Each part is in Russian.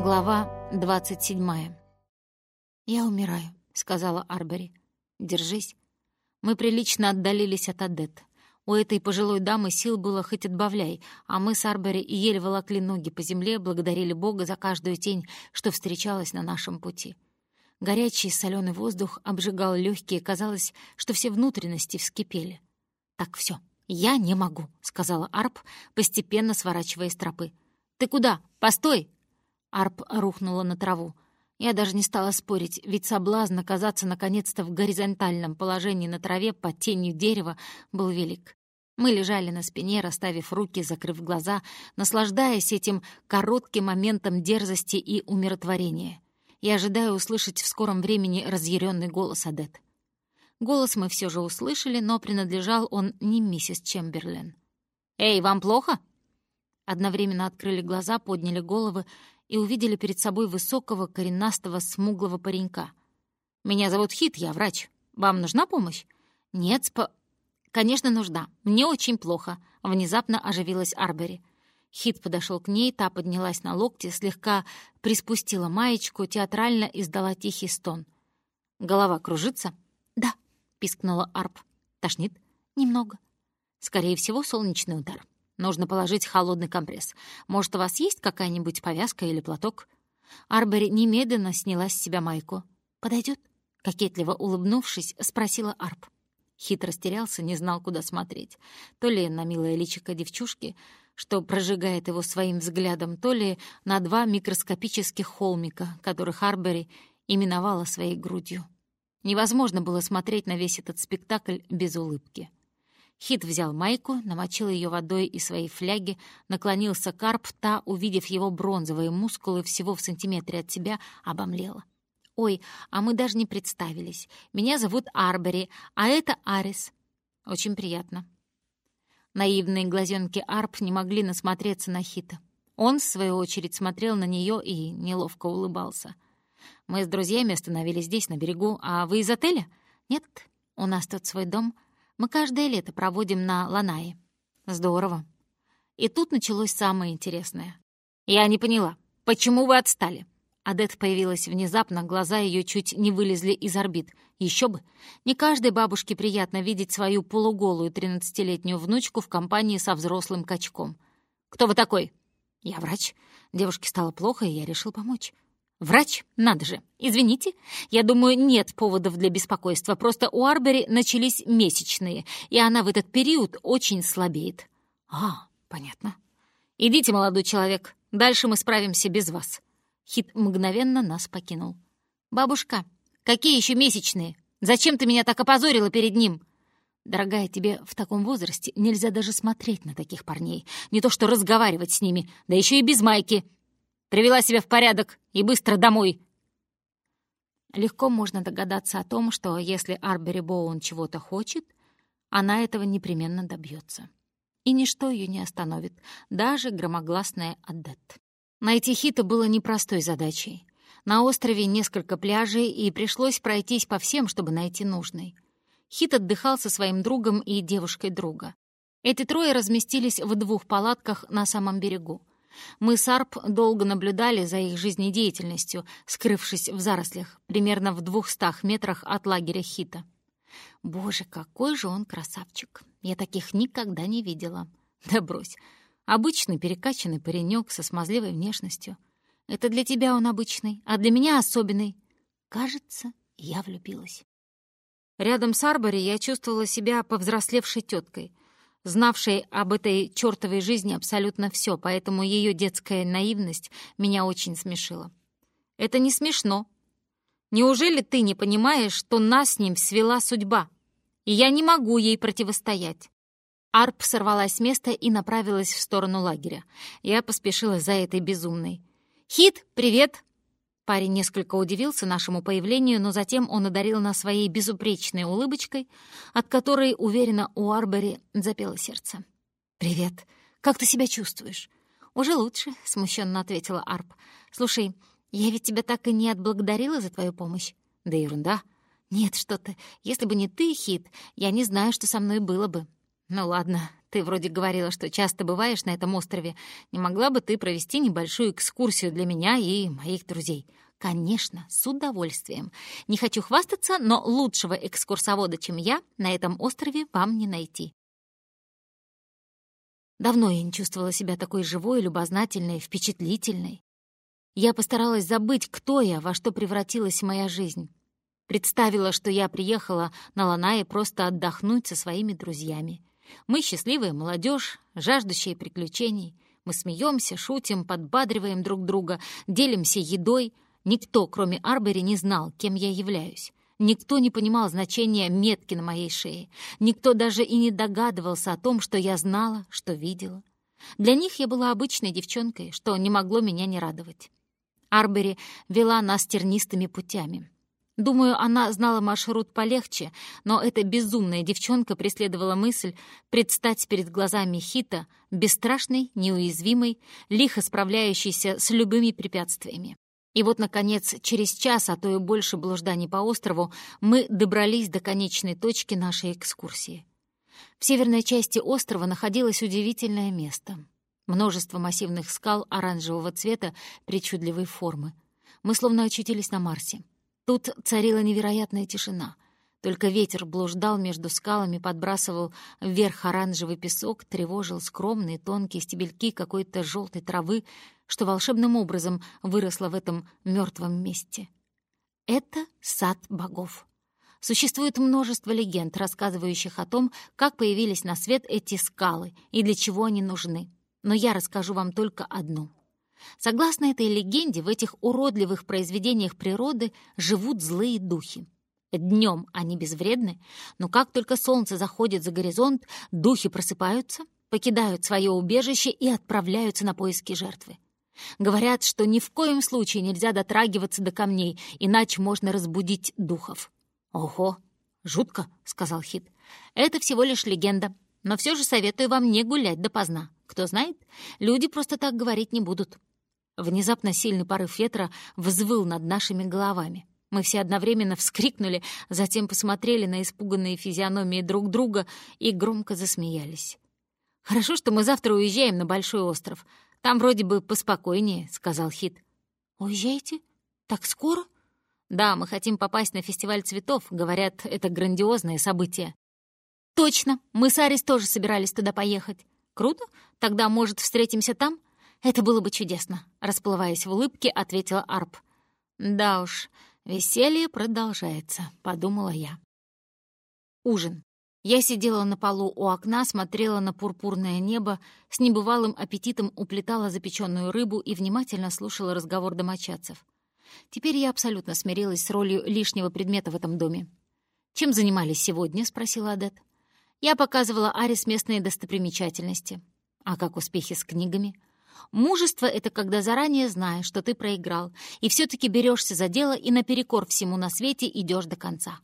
Глава 27. «Я умираю», — сказала Арбери. «Держись». Мы прилично отдалились от Адет. У этой пожилой дамы сил было хоть отбавляй, а мы с Арбери еле волокли ноги по земле, благодарили Бога за каждую тень, что встречалась на нашем пути. Горячий соленый воздух обжигал легкие, казалось, что все внутренности вскипели. «Так все, я не могу», — сказала Арп, постепенно сворачивая с тропы. «Ты куда? Постой!» Арп рухнула на траву. Я даже не стала спорить, ведь соблазн оказаться наконец-то в горизонтальном положении на траве под тенью дерева был велик. Мы лежали на спине, расставив руки, закрыв глаза, наслаждаясь этим коротким моментом дерзости и умиротворения. И ожидая услышать в скором времени разъяренный голос Адет. Голос мы все же услышали, но принадлежал он не миссис Чемберлен. «Эй, вам плохо?» Одновременно открыли глаза, подняли головы и увидели перед собой высокого, коренастого, смуглого паренька. «Меня зовут Хит, я врач. Вам нужна помощь?» «Нет, спа...» «Конечно, нужна. Мне очень плохо», — внезапно оживилась Арбери. Хит подошел к ней, та поднялась на локти, слегка приспустила маечку, театрально издала тихий стон. «Голова кружится?» «Да», — пискнула Арб. «Тошнит?» «Немного». «Скорее всего, солнечный удар. Нужно положить холодный компресс. Может, у вас есть какая-нибудь повязка или платок?» Арбери немедленно сняла с себя майку. «Подойдет?» Кокетливо улыбнувшись, спросила Арб. Хит растерялся, не знал, куда смотреть. То ли на милое личико девчушки, что прожигает его своим взглядом, то ли на два микроскопических холмика, которых Арбери именовала своей грудью. Невозможно было смотреть на весь этот спектакль без улыбки. Хит взял майку, намочил ее водой из своей фляги, наклонился к Арп, та, увидев его бронзовые мускулы всего в сантиметре от себя, обомлела. «Ой, а мы даже не представились. Меня зовут Арбери, а это Арис. Очень приятно». Наивные глазенки Арп не могли насмотреться на Хита. Он, в свою очередь, смотрел на нее и неловко улыбался. «Мы с друзьями остановились здесь, на берегу. А вы из отеля?» «Нет, у нас тут свой дом». Мы каждое лето проводим на Ланае. Здорово. И тут началось самое интересное. Я не поняла, почему вы отстали? Адет появилась внезапно, глаза ее чуть не вылезли из орбит. Еще бы! Не каждой бабушке приятно видеть свою полуголую тринадцатилетнюю внучку в компании со взрослым качком. «Кто вы такой?» «Я врач. Девушке стало плохо, и я решил помочь». «Врач? Надо же! Извините, я думаю, нет поводов для беспокойства, просто у Арбери начались месячные, и она в этот период очень слабеет». «А, понятно. Идите, молодой человек, дальше мы справимся без вас». Хит мгновенно нас покинул. «Бабушка, какие еще месячные? Зачем ты меня так опозорила перед ним?» «Дорогая, тебе в таком возрасте нельзя даже смотреть на таких парней, не то что разговаривать с ними, да еще и без майки». Привела себя в порядок и быстро домой!» Легко можно догадаться о том, что если Арбери Боун чего-то хочет, она этого непременно добьется. И ничто ее не остановит, даже громогласная Адет. Найти Хита было непростой задачей. На острове несколько пляжей, и пришлось пройтись по всем, чтобы найти нужный. Хит отдыхал со своим другом и девушкой друга. Эти трое разместились в двух палатках на самом берегу. Мы с Арп долго наблюдали за их жизнедеятельностью, скрывшись в зарослях, примерно в двухстах метрах от лагеря Хита. Боже, какой же он красавчик! Я таких никогда не видела. Да брось. Обычный перекачанный паренек со смазливой внешностью. Это для тебя он обычный, а для меня особенный. Кажется, я влюбилась. Рядом с Арбори я чувствовала себя повзрослевшей теткой — знавшей об этой чертовой жизни абсолютно все, поэтому ее детская наивность меня очень смешила. «Это не смешно. Неужели ты не понимаешь, что нас с ним свела судьба, и я не могу ей противостоять?» Арп сорвалась с места и направилась в сторону лагеря. Я поспешила за этой безумной. «Хит, привет!» Парень несколько удивился нашему появлению, но затем он одарил нас своей безупречной улыбочкой, от которой, уверенно, у Арбери запело сердце. «Привет. Как ты себя чувствуешь?» «Уже лучше», — смущенно ответила Арп. «Слушай, я ведь тебя так и не отблагодарила за твою помощь». «Да ерунда». «Нет, что ты. Если бы не ты, Хит, я не знаю, что со мной было бы». «Ну ладно, Ты вроде говорила, что часто бываешь на этом острове. Не могла бы ты провести небольшую экскурсию для меня и моих друзей?» «Конечно, с удовольствием. Не хочу хвастаться, но лучшего экскурсовода, чем я, на этом острове вам не найти». Давно я не чувствовала себя такой живой, любознательной, впечатлительной. Я постаралась забыть, кто я, во что превратилась моя жизнь. Представила, что я приехала на Ланае просто отдохнуть со своими друзьями. Мы счастливая молодежь, жаждущие приключений. Мы смеемся, шутим, подбадриваем друг друга, делимся едой. Никто, кроме Арбери, не знал, кем я являюсь. Никто не понимал значения метки на моей шее. Никто даже и не догадывался о том, что я знала, что видела. Для них я была обычной девчонкой, что не могло меня не радовать. Арбери вела нас тернистыми путями. Думаю, она знала маршрут полегче, но эта безумная девчонка преследовала мысль предстать перед глазами Хита бесстрашной, неуязвимой, лихо справляющейся с любыми препятствиями. И вот, наконец, через час, а то и больше блужданий по острову, мы добрались до конечной точки нашей экскурсии. В северной части острова находилось удивительное место. Множество массивных скал оранжевого цвета причудливой формы. Мы словно очутились на Марсе. Тут царила невероятная тишина. Только ветер блуждал между скалами, подбрасывал вверх оранжевый песок, тревожил скромные тонкие стебельки какой-то желтой травы, что волшебным образом выросло в этом мертвом месте. Это сад богов. Существует множество легенд, рассказывающих о том, как появились на свет эти скалы и для чего они нужны. Но я расскажу вам только одну — Согласно этой легенде, в этих уродливых произведениях природы живут злые духи. Днем они безвредны, но как только солнце заходит за горизонт, духи просыпаются, покидают свое убежище и отправляются на поиски жертвы. Говорят, что ни в коем случае нельзя дотрагиваться до камней, иначе можно разбудить духов. «Ого, жутко», — сказал Хит. «Это всего лишь легенда, но все же советую вам не гулять допоздна. Кто знает, люди просто так говорить не будут». Внезапно сильный порыв ветра взвыл над нашими головами. Мы все одновременно вскрикнули, затем посмотрели на испуганные физиономии друг друга и громко засмеялись. «Хорошо, что мы завтра уезжаем на Большой остров. Там вроде бы поспокойнее», — сказал Хит. «Уезжаете? Так скоро?» «Да, мы хотим попасть на фестиваль цветов. Говорят, это грандиозное событие». «Точно! Мы с Арис тоже собирались туда поехать. Круто? Тогда, может, встретимся там?» Это было бы чудесно», — расплываясь в улыбке, ответила Арп. «Да уж, веселье продолжается», — подумала я. Ужин. Я сидела на полу у окна, смотрела на пурпурное небо, с небывалым аппетитом уплетала запеченную рыбу и внимательно слушала разговор домочадцев. Теперь я абсолютно смирилась с ролью лишнего предмета в этом доме. «Чем занимались сегодня?» — спросила Адет. Я показывала Арис местные достопримечательности. «А как успехи с книгами?» Мужество — это когда заранее знаешь, что ты проиграл, и все-таки берешься за дело и наперекор всему на свете идешь до конца.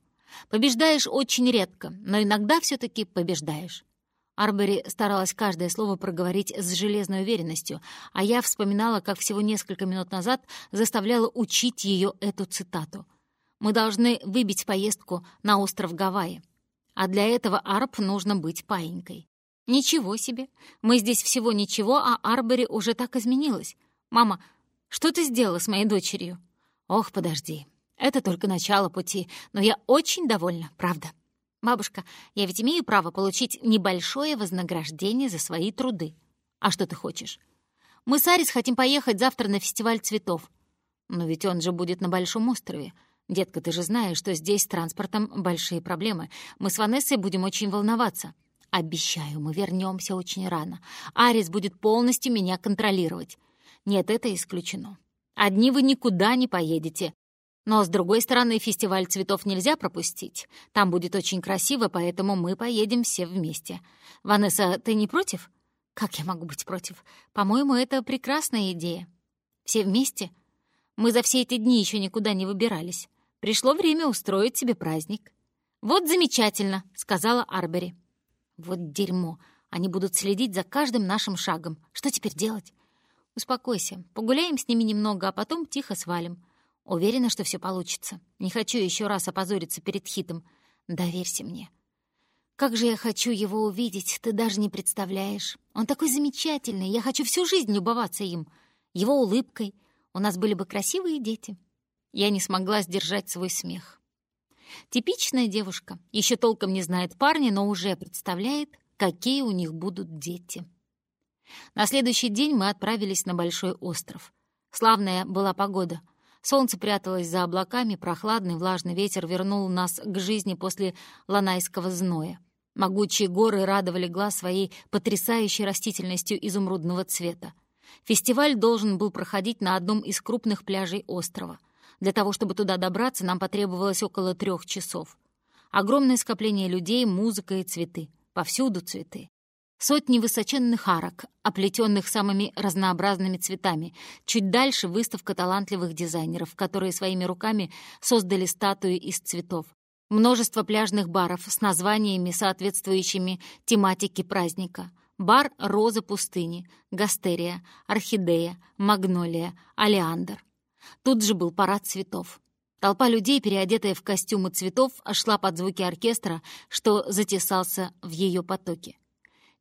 Побеждаешь очень редко, но иногда все-таки побеждаешь. Арбери старалась каждое слово проговорить с железной уверенностью, а я вспоминала, как всего несколько минут назад заставляла учить ее эту цитату. «Мы должны выбить поездку на остров Гавайи, а для этого Арб нужно быть паинькой». «Ничего себе! Мы здесь всего ничего, а Арбори уже так изменилась. Мама, что ты сделала с моей дочерью?» «Ох, подожди. Это только начало пути, но я очень довольна, правда. Бабушка, я ведь имею право получить небольшое вознаграждение за свои труды. А что ты хочешь? Мы с Арис хотим поехать завтра на фестиваль цветов. Но ведь он же будет на Большом острове. Детка, ты же знаешь, что здесь с транспортом большие проблемы. Мы с Ванессой будем очень волноваться. Обещаю, мы вернемся очень рано. Арис будет полностью меня контролировать. Нет, это исключено. Одни вы никуда не поедете. Но, с другой стороны, фестиваль цветов нельзя пропустить. Там будет очень красиво, поэтому мы поедем все вместе. Ванесса, ты не против? Как я могу быть против? По-моему, это прекрасная идея. Все вместе? Мы за все эти дни еще никуда не выбирались. Пришло время устроить себе праздник. «Вот замечательно», — сказала Арбери. Вот дерьмо. Они будут следить за каждым нашим шагом. Что теперь делать? Успокойся. Погуляем с ними немного, а потом тихо свалим. Уверена, что все получится. Не хочу еще раз опозориться перед Хитом. Доверься мне. Как же я хочу его увидеть, ты даже не представляешь. Он такой замечательный, я хочу всю жизнь любоваться им. Его улыбкой. У нас были бы красивые дети. Я не смогла сдержать свой смех. Типичная девушка, еще толком не знает парня, но уже представляет, какие у них будут дети. На следующий день мы отправились на Большой остров. Славная была погода. Солнце пряталось за облаками, прохладный влажный ветер вернул нас к жизни после ланайского зноя. Могучие горы радовали глаз своей потрясающей растительностью изумрудного цвета. Фестиваль должен был проходить на одном из крупных пляжей острова. Для того, чтобы туда добраться, нам потребовалось около трех часов. Огромное скопление людей, музыка и цветы. Повсюду цветы. Сотни высоченных арок, оплетенных самыми разнообразными цветами. Чуть дальше выставка талантливых дизайнеров, которые своими руками создали статуи из цветов. Множество пляжных баров с названиями, соответствующими тематике праздника. Бар «Роза пустыни», «Гастерия», «Орхидея», «Магнолия», «Алиандр». Тут же был парад цветов. Толпа людей, переодетая в костюмы цветов, шла под звуки оркестра, что затесался в ее потоке.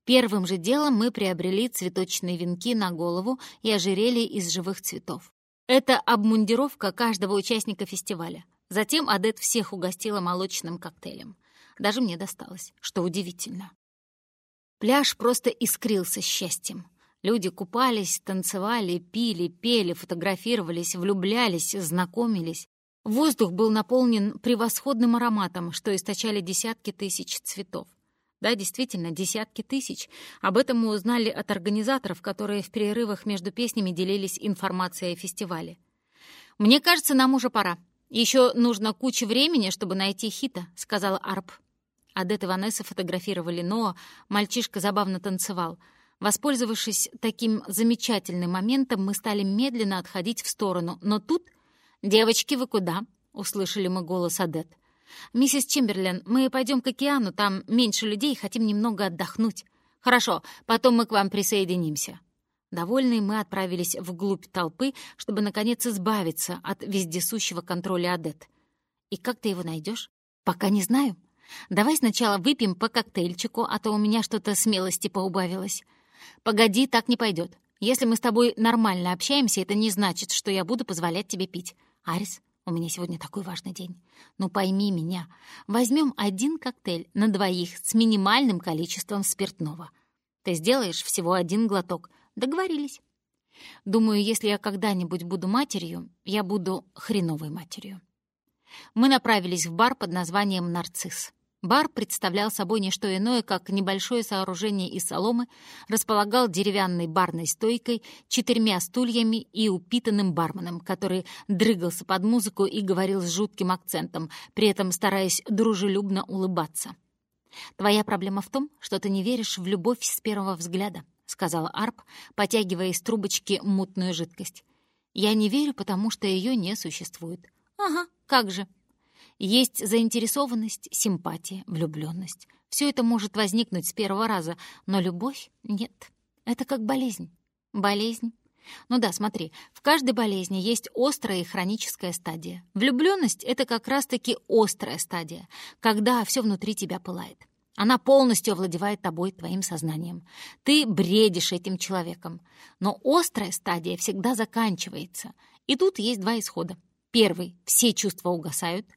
Первым же делом мы приобрели цветочные венки на голову и ожерелье из живых цветов. Это обмундировка каждого участника фестиваля. Затем Адет всех угостила молочным коктейлем. Даже мне досталось, что удивительно. Пляж просто искрился счастьем. Люди купались, танцевали, пили, пели, фотографировались, влюблялись, знакомились. Воздух был наполнен превосходным ароматом, что источали десятки тысяч цветов. Да, действительно, десятки тысяч. Об этом мы узнали от организаторов, которые в перерывах между песнями делились информацией о фестивале. «Мне кажется, нам уже пора», «Еще нужно куча времени, чтобы найти Хита», — сказала Арп. Адет и Ванесса фотографировали Ноа, мальчишка забавно танцевал. Воспользовавшись таким замечательным моментом, мы стали медленно отходить в сторону, но тут... «Девочки, вы куда?» — услышали мы голос Адет. «Миссис Чемберлен, мы пойдем к океану, там меньше людей, хотим немного отдохнуть». «Хорошо, потом мы к вам присоединимся». Довольные мы отправились вглубь толпы, чтобы, наконец, избавиться от вездесущего контроля Адет. «И как ты его найдешь? «Пока не знаю. Давай сначала выпьем по коктейльчику, а то у меня что-то смелости поубавилось». «Погоди, так не пойдет. Если мы с тобой нормально общаемся, это не значит, что я буду позволять тебе пить. Арис, у меня сегодня такой важный день. Ну пойми меня. Возьмем один коктейль на двоих с минимальным количеством спиртного. Ты сделаешь всего один глоток — Договорились. Думаю, если я когда-нибудь буду матерью, я буду хреновой матерью. Мы направились в бар под названием «Нарцисс». Бар представлял собой не что иное, как небольшое сооружение из соломы, располагал деревянной барной стойкой, четырьмя стульями и упитанным барменом, который дрыгался под музыку и говорил с жутким акцентом, при этом стараясь дружелюбно улыбаться. «Твоя проблема в том, что ты не веришь в любовь с первого взгляда. — сказала Арп, потягивая из трубочки мутную жидкость. «Я не верю, потому что ее не существует». «Ага, как же». Есть заинтересованность, симпатия, влюбленность. Все это может возникнуть с первого раза, но любовь — нет. Это как болезнь. Болезнь. Ну да, смотри, в каждой болезни есть острая и хроническая стадия. Влюбленность — это как раз-таки острая стадия, когда все внутри тебя пылает. Она полностью овладевает тобой, твоим сознанием. Ты бредишь этим человеком. Но острая стадия всегда заканчивается. И тут есть два исхода. Первый — все чувства угасают.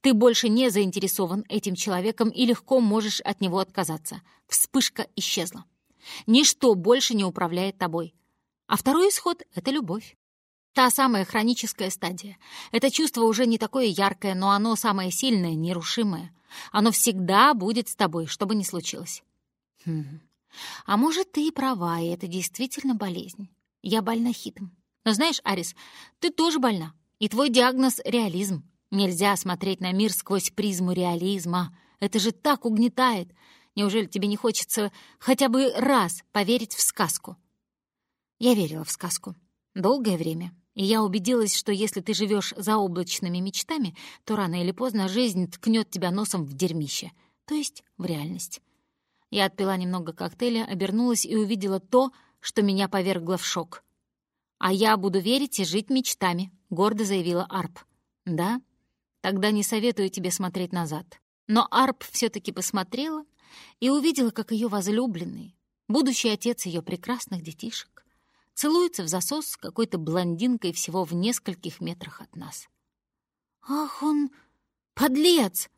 Ты больше не заинтересован этим человеком и легко можешь от него отказаться. Вспышка исчезла. Ничто больше не управляет тобой. А второй исход — это любовь. Та самая хроническая стадия. Это чувство уже не такое яркое, но оно самое сильное, нерушимое. Оно всегда будет с тобой, что бы ни случилось. Хм. А может, ты и права, и это действительно болезнь. Я больна хитом. Но знаешь, Арис, ты тоже больна. И твой диагноз — реализм. Нельзя смотреть на мир сквозь призму реализма. Это же так угнетает. Неужели тебе не хочется хотя бы раз поверить в сказку? Я верила в сказку. Долгое время. И я убедилась, что если ты живешь за облачными мечтами, то рано или поздно жизнь ткнет тебя носом в дерьмище, то есть в реальность. Я отпила немного коктейля, обернулась и увидела то, что меня повергло в шок. «А я буду верить и жить мечтами», — гордо заявила Арп. «Да? Тогда не советую тебе смотреть назад». Но Арп все таки посмотрела и увидела, как ее возлюбленный, будущий отец ее прекрасных детишек, целуется в засос с какой-то блондинкой всего в нескольких метрах от нас. «Ах, он подлец!»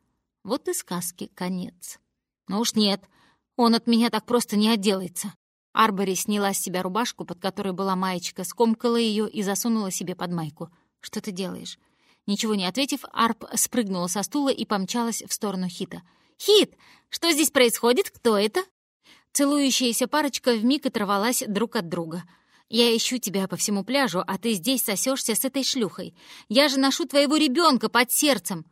Вот и сказки конец. «Ну уж нет, он от меня так просто не отделается». Арбори сняла с себя рубашку, под которой была маечка, скомкала ее и засунула себе под майку. «Что ты делаешь?» Ничего не ответив, Арп спрыгнула со стула и помчалась в сторону Хита. «Хит, что здесь происходит? Кто это?» Целующаяся парочка вмиг оторвалась друг от друга. «Я ищу тебя по всему пляжу, а ты здесь сосешься с этой шлюхой. Я же ношу твоего ребенка под сердцем!»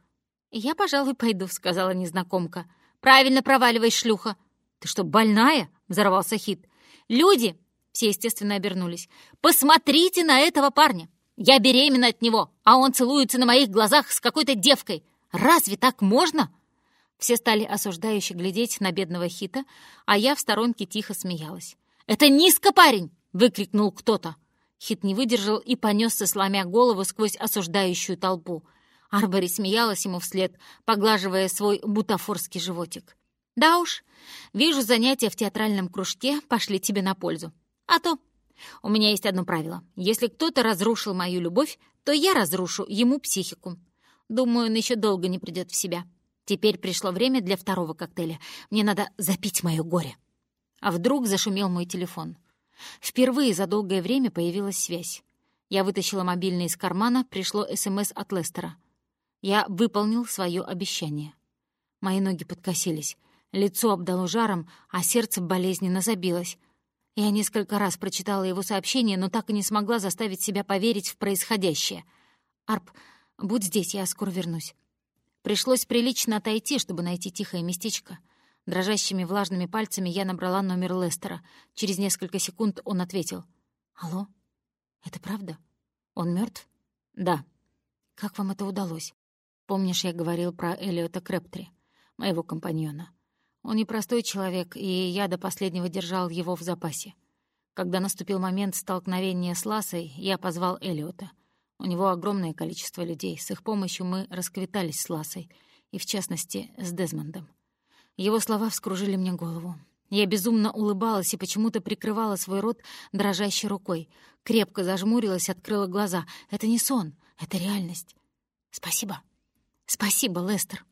«Я, пожалуй, пойду», — сказала незнакомка. «Правильно проваливай, шлюха!» «Ты что, больная?» — взорвался Хит. «Люди!» — все, естественно, обернулись. «Посмотрите на этого парня! Я беременна от него, а он целуется на моих глазах с какой-то девкой! Разве так можно?» Все стали осуждающе глядеть на бедного Хита, а я в сторонке тихо смеялась. «Это низко, парень!» — выкрикнул кто-то. Хит не выдержал и понесся, сломя голову сквозь осуждающую толпу. Арбори смеялась ему вслед, поглаживая свой бутафорский животик. «Да уж, вижу, занятия в театральном кружке пошли тебе на пользу. А то у меня есть одно правило. Если кто-то разрушил мою любовь, то я разрушу ему психику. Думаю, он еще долго не придет в себя. Теперь пришло время для второго коктейля. Мне надо запить мое горе. А вдруг зашумел мой телефон. Впервые за долгое время появилась связь. Я вытащила мобильный из кармана, пришло СМС от Лестера. Я выполнил свое обещание. Мои ноги подкосились, лицо обдало жаром, а сердце болезненно забилось. Я несколько раз прочитала его сообщение, но так и не смогла заставить себя поверить в происходящее. «Арп, будь здесь, я скоро вернусь». Пришлось прилично отойти, чтобы найти тихое местечко. Дрожащими влажными пальцами я набрала номер Лестера. Через несколько секунд он ответил. «Алло? Это правда? Он мертв? «Да». «Как вам это удалось? Помнишь, я говорил про Элиота Крэптри, моего компаньона? Он непростой человек, и я до последнего держал его в запасе. Когда наступил момент столкновения с Ласой, я позвал Элиота — у него огромное количество людей. С их помощью мы расквитались с Ласой, и, в частности, с Дезмондом. Его слова вскружили мне голову. Я безумно улыбалась и почему-то прикрывала свой рот дрожащей рукой. Крепко зажмурилась, открыла глаза. Это не сон, это реальность. Спасибо. Спасибо, Лестер.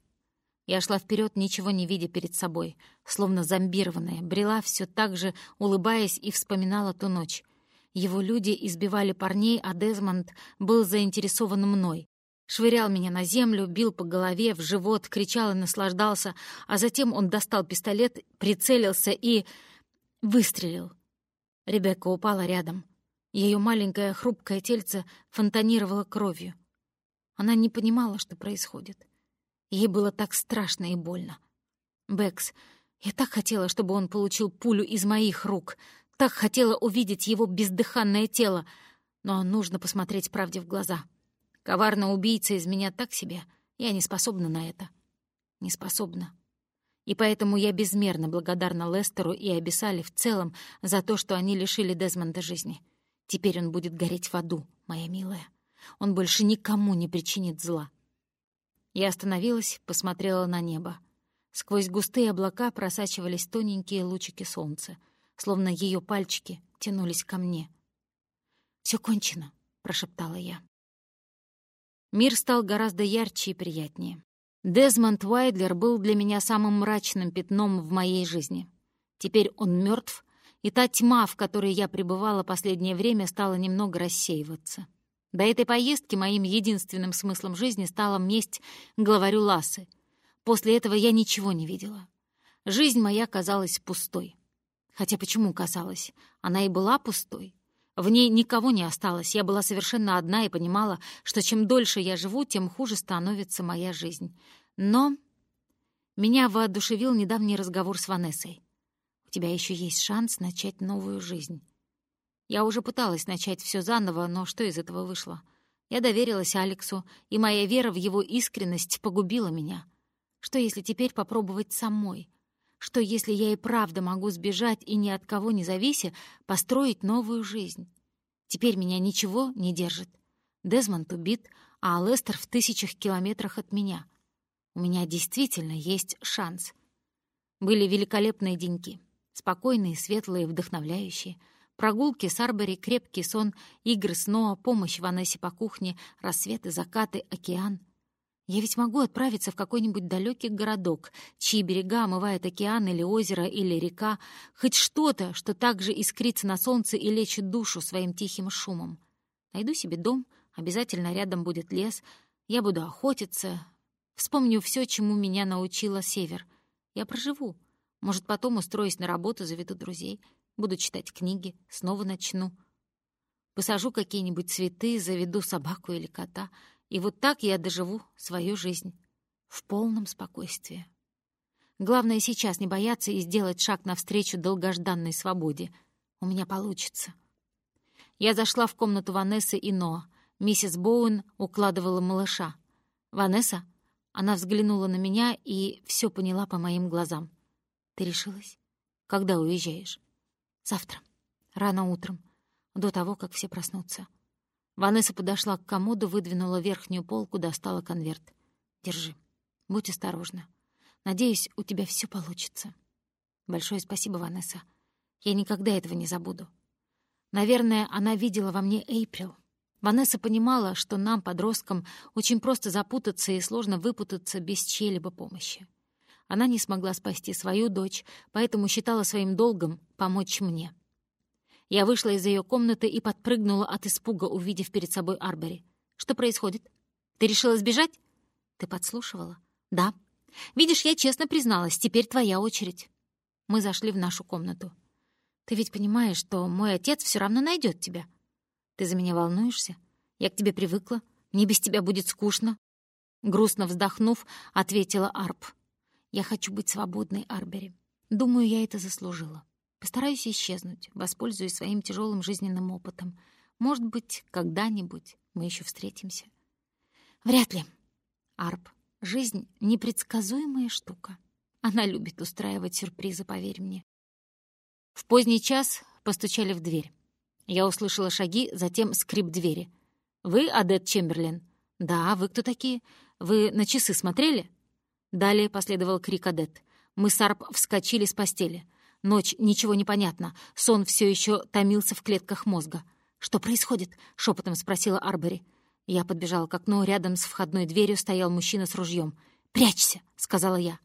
Я шла вперед, ничего не видя перед собой, словно зомбированная, брела все так же, улыбаясь и вспоминала ту ночь. Его люди избивали парней, а Дезмонд был заинтересован мной. Швырял меня на землю, бил по голове, в живот, кричал и наслаждался, а затем он достал пистолет, прицелился и... выстрелил. Ребекка упала рядом. Ее маленькое хрупкое тельце фонтанировало кровью. Она не понимала, что происходит. Ей было так страшно и больно. Бэкс, я так хотела, чтобы он получил пулю из моих рук — так хотела увидеть его бездыханное тело, но нужно посмотреть правде в глаза. Коварно убийца из меня так себе, я не способна на это. Не способна. И поэтому я безмерно благодарна Лестеру и Абиссале в целом за то, что они лишили Дезмонда жизни. Теперь он будет гореть в аду, моя милая. Он больше никому не причинит зла. Я остановилась, посмотрела на небо. Сквозь густые облака просачивались тоненькие лучики солнца — словно ее пальчики тянулись ко мне. Все кончено», — прошептала я. Мир стал гораздо ярче и приятнее. Дезмонд Уайдлер был для меня самым мрачным пятном в моей жизни. Теперь он мертв, и та тьма, в которой я пребывала последнее время, стала немного рассеиваться. До этой поездки моим единственным смыслом жизни стала месть главарю Ласы. После этого я ничего не видела. Жизнь моя казалась пустой. Хотя почему казалось? Она и была пустой. В ней никого не осталось, я была совершенно одна и понимала, что чем дольше я живу, тем хуже становится моя жизнь. Но меня воодушевил недавний разговор с Ванессой. «У тебя еще есть шанс начать новую жизнь». Я уже пыталась начать все заново, но что из этого вышло? Я доверилась Алексу, и моя вера в его искренность погубила меня. Что если теперь попробовать самой? что если я и правда могу сбежать и ни от кого не завися, построить новую жизнь. Теперь меня ничего не держит. Дезмонд убит, а Лестер в тысячах километрах от меня. У меня действительно есть шанс. Были великолепные деньки. Спокойные, светлые, вдохновляющие. Прогулки с Арбори, крепкий сон, игры снова, помощь Ванессе по кухне, рассветы, закаты, океан. Я ведь могу отправиться в какой-нибудь далекий городок, чьи берега омывает океан или озеро или река, хоть что-то, что также искрится на солнце и лечит душу своим тихим шумом. Найду себе дом, обязательно рядом будет лес, я буду охотиться, вспомню все, чему меня научила Север. Я проживу. Может, потом устроюсь на работу, заведу друзей, буду читать книги, снова начну. Посажу какие-нибудь цветы, заведу собаку или кота, и вот так я доживу свою жизнь в полном спокойствии. Главное сейчас не бояться и сделать шаг навстречу долгожданной свободе. У меня получится. Я зашла в комнату Ванессы и Ноа. Миссис Боуэн укладывала малыша. «Ванесса?» Она взглянула на меня и все поняла по моим глазам. «Ты решилась? Когда уезжаешь?» «Завтра. Рано утром. До того, как все проснутся». Ванесса подошла к комоду, выдвинула верхнюю полку, достала конверт. «Держи. Будь осторожна. Надеюсь, у тебя все получится». «Большое спасибо, Ванесса. Я никогда этого не забуду». Наверное, она видела во мне Эйприл. Ванесса понимала, что нам, подросткам, очень просто запутаться и сложно выпутаться без чьей-либо помощи. Она не смогла спасти свою дочь, поэтому считала своим долгом помочь мне. Я вышла из ее комнаты и подпрыгнула от испуга, увидев перед собой Арбери. «Что происходит? Ты решила сбежать?» «Ты подслушивала?» «Да. Видишь, я честно призналась, теперь твоя очередь». Мы зашли в нашу комнату. «Ты ведь понимаешь, что мой отец все равно найдет тебя. Ты за меня волнуешься? Я к тебе привыкла. Мне без тебя будет скучно». Грустно вздохнув, ответила Арп. Я хочу быть свободной, Арбери. Думаю, я это заслужила. Постараюсь исчезнуть, воспользуюсь своим тяжелым жизненным опытом. Может быть, когда-нибудь мы еще встретимся. Вряд ли. Арп, жизнь — непредсказуемая штука. Она любит устраивать сюрпризы, поверь мне. В поздний час постучали в дверь. Я услышала шаги, затем скрип двери. «Вы Адет Чемберлин?» «Да, вы кто такие? Вы на часы смотрели?» Далее последовал крик Адет. Мы с Арп вскочили с постели. Ночь, ничего не понятно. Сон все еще томился в клетках мозга. «Что происходит?» — шепотом спросила Арбери. Я подбежала к окну, рядом с входной дверью стоял мужчина с ружьем. «Прячься!» — сказала я.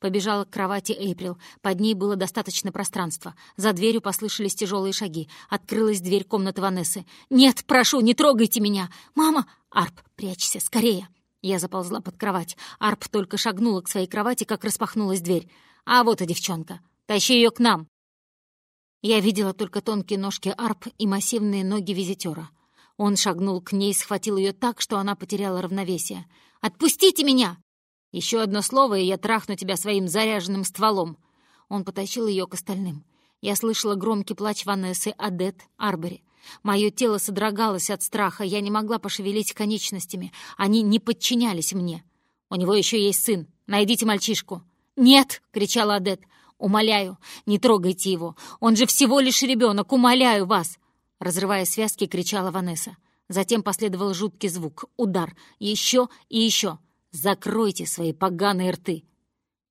Побежала к кровати Эйприл. Под ней было достаточно пространства. За дверью послышались тяжелые шаги. Открылась дверь комнаты Ванессы. «Нет, прошу, не трогайте меня! Мама!» «Арп, прячься, скорее!» Я заползла под кровать. Арп только шагнула к своей кровати, как распахнулась дверь. «А вот и девчонка! Тащи ее к нам!» Я видела только тонкие ножки Арп и массивные ноги визитера. Он шагнул к ней, схватил ее так, что она потеряла равновесие. «Отпустите меня!» «Еще одно слово, и я трахну тебя своим заряженным стволом!» Он потащил ее к остальным. Я слышала громкий плач Ванессы, Адет, Арбери. Мое тело содрогалось от страха, я не могла пошевелить конечностями. Они не подчинялись мне. «У него еще есть сын. Найдите мальчишку». «Нет!» — кричала Адет. «Умоляю, не трогайте его. Он же всего лишь ребенок. Умоляю вас!» Разрывая связки, кричала Ванесса. Затем последовал жуткий звук. Удар. Еще и еще. «Закройте свои поганые рты!»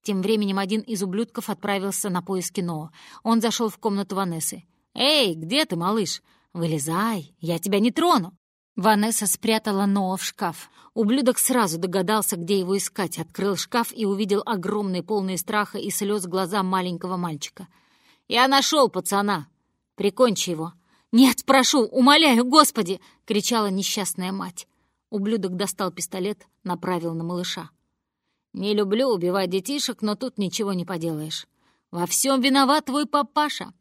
Тем временем один из ублюдков отправился на поиски Ноа. Он зашел в комнату Ванессы. «Эй, где ты, малыш? «Вылезай, я тебя не трону!» Ванесса спрятала Ноа в шкаф. Ублюдок сразу догадался, где его искать, открыл шкаф и увидел огромные, полные страха и слез глаза маленького мальчика. «Я нашел пацана! Прикончи его!» «Нет, прошу, умоляю, Господи!» — кричала несчастная мать. Ублюдок достал пистолет, направил на малыша. «Не люблю убивать детишек, но тут ничего не поделаешь. Во всем виноват твой папаша!»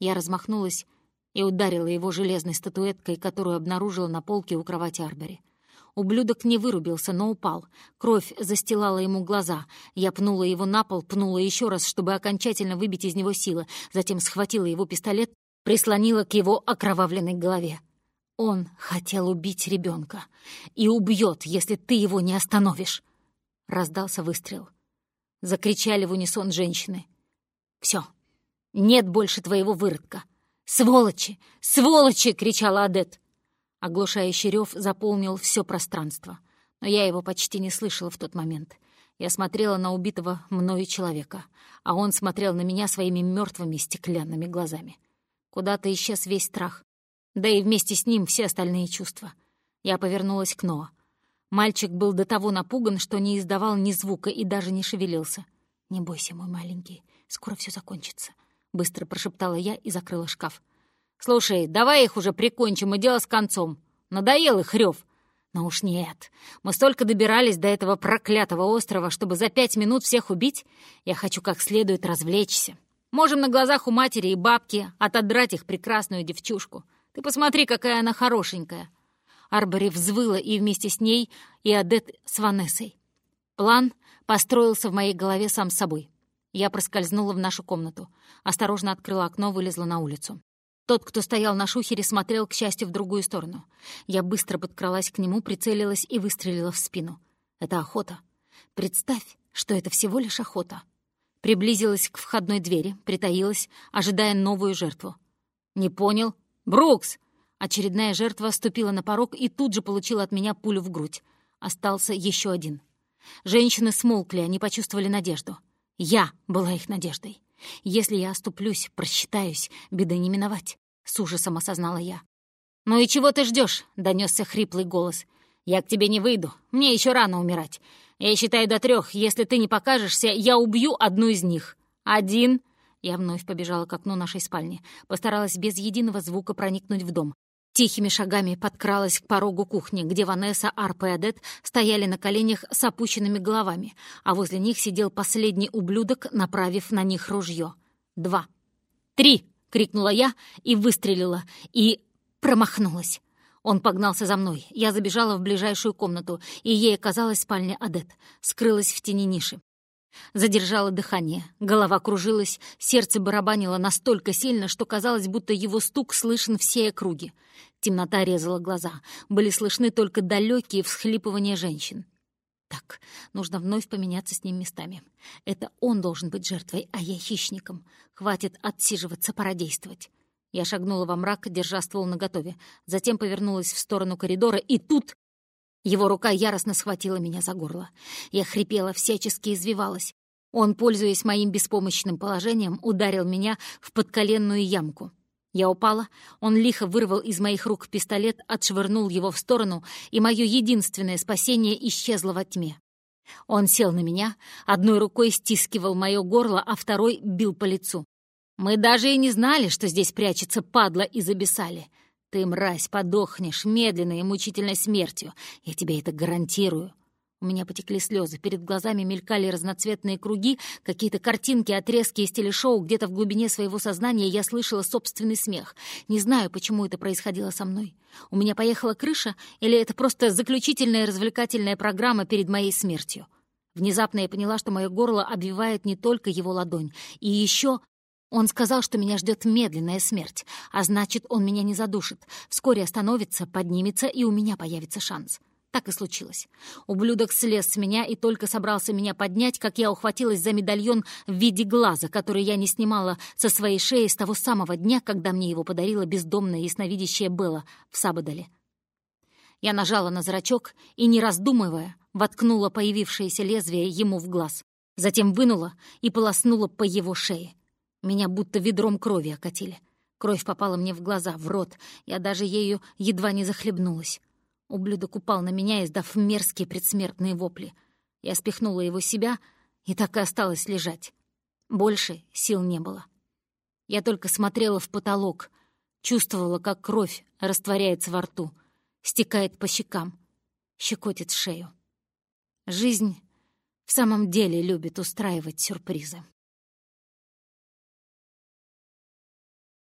Я размахнулась и ударила его железной статуэткой, которую обнаружила на полке у кровати Арбери. Ублюдок не вырубился, но упал. Кровь застилала ему глаза. Я пнула его на пол, пнула еще раз, чтобы окончательно выбить из него силы. Затем схватила его пистолет, прислонила к его окровавленной голове. Он хотел убить ребенка. И убьет, если ты его не остановишь. Раздался выстрел. Закричали в унисон женщины. Все, нет больше твоего выродка. «Сволочи! Сволочи!» — кричала Адет. Оглушающий рев заполнил все пространство. Но я его почти не слышала в тот момент. Я смотрела на убитого мною человека, а он смотрел на меня своими мертвыми стеклянными глазами. Куда-то исчез весь страх, да и вместе с ним все остальные чувства. Я повернулась к Ноа. Мальчик был до того напуган, что не издавал ни звука и даже не шевелился. «Не бойся, мой маленький, скоро все закончится», — быстро прошептала я и закрыла шкаф. «Слушай, давай их уже прикончим и дело с концом. Надоел их рев. Но уж нет. Мы столько добирались до этого проклятого острова, чтобы за пять минут всех убить. Я хочу как следует развлечься. Можем на глазах у матери и бабки отодрать их прекрасную девчушку. Ты посмотри, какая она хорошенькая. Арбори взвыла и вместе с ней и Адет с Ванессой. План построился в моей голове сам собой. Я проскользнула в нашу комнату. Осторожно открыла окно, вылезла на улицу. Тот, кто стоял на шухере, смотрел, к счастью, в другую сторону. Я быстро подкралась к нему, прицелилась и выстрелила в спину. Это охота. Представь, что это всего лишь охота. Приблизилась к входной двери, притаилась, ожидая новую жертву. «Не понял? Брукс!» Очередная жертва ступила на порог и тут же получила от меня пулю в грудь. Остался еще один. Женщины смолкли, они почувствовали надежду. Я была их надеждой. Если я оступлюсь, просчитаюсь, беды не миновать, — с ужасом осознала я. «Ну и чего ты ждешь? донесся хриплый голос. «Я к тебе не выйду. Мне еще рано умирать. Я считаю до трех. Если ты не покажешься, я убью одну из них. Один...» Я вновь побежала к окну нашей спальни. Постаралась без единого звука проникнуть в дом. Тихими шагами подкралась к порогу кухни, где Ванесса, Арп и Адет стояли на коленях с опущенными головами, а возле них сидел последний ублюдок, направив на них ружье. «Два! Три!» — крикнула я и выстрелила, и промахнулась. Он погнался за мной. Я забежала в ближайшую комнату, и ей оказалась спальня Адет. Скрылась в тени ниши. Задержала дыхание, голова кружилась, сердце барабанило настолько сильно, что казалось, будто его стук слышен всей округе. Темнота резала глаза, были слышны только далекие всхлипывания женщин. Так, нужно вновь поменяться с ним местами. Это он должен быть жертвой, а я хищником. Хватит отсиживаться, пора действовать. Я шагнула во мрак, держа ствол наготове, затем повернулась в сторону коридора, и тут его рука яростно схватила меня за горло. Я хрипела, всячески извивалась. Он, пользуясь моим беспомощным положением, ударил меня в подколенную ямку. Я упала, он лихо вырвал из моих рук пистолет, отшвырнул его в сторону, и мое единственное спасение исчезло во тьме. Он сел на меня, одной рукой стискивал мое горло, а второй бил по лицу. Мы даже и не знали, что здесь прячется падла из Абиссали. Ты, мразь, подохнешь медленной и мучительной смертью. Я тебе это гарантирую. У меня потекли слезы, перед глазами мелькали разноцветные круги, какие-то картинки, отрезки из телешоу. Где-то в глубине своего сознания я слышала собственный смех. Не знаю, почему это происходило со мной. У меня поехала крыша, или это просто заключительная развлекательная программа перед моей смертью? Внезапно я поняла, что мое горло обвивает не только его ладонь, и еще он сказал, что меня ждет медленная смерть, а значит, он меня не задушит. Вскоре остановится, поднимется, и у меня появится шанс. Так и случилось. Ублюдок слез с меня и только собрался меня поднять, как я ухватилась за медальон в виде глаза, который я не снимала со своей шеи с того самого дня, когда мне его подарила бездомная ясновидящая Белла в Сабадале. Я нажала на зрачок и, не раздумывая, воткнула появившееся лезвие ему в глаз. Затем вынула и полоснула по его шее. Меня будто ведром крови окатили. Кровь попала мне в глаза, в рот. Я даже ею едва не захлебнулась. Ублюдок упал на меня, издав мерзкие предсмертные вопли. Я спихнула его себя и так и осталась лежать. Больше сил не было. Я только смотрела в потолок, чувствовала, как кровь растворяется во рту, стекает по щекам, щекотит шею. Жизнь в самом деле любит устраивать сюрпризы.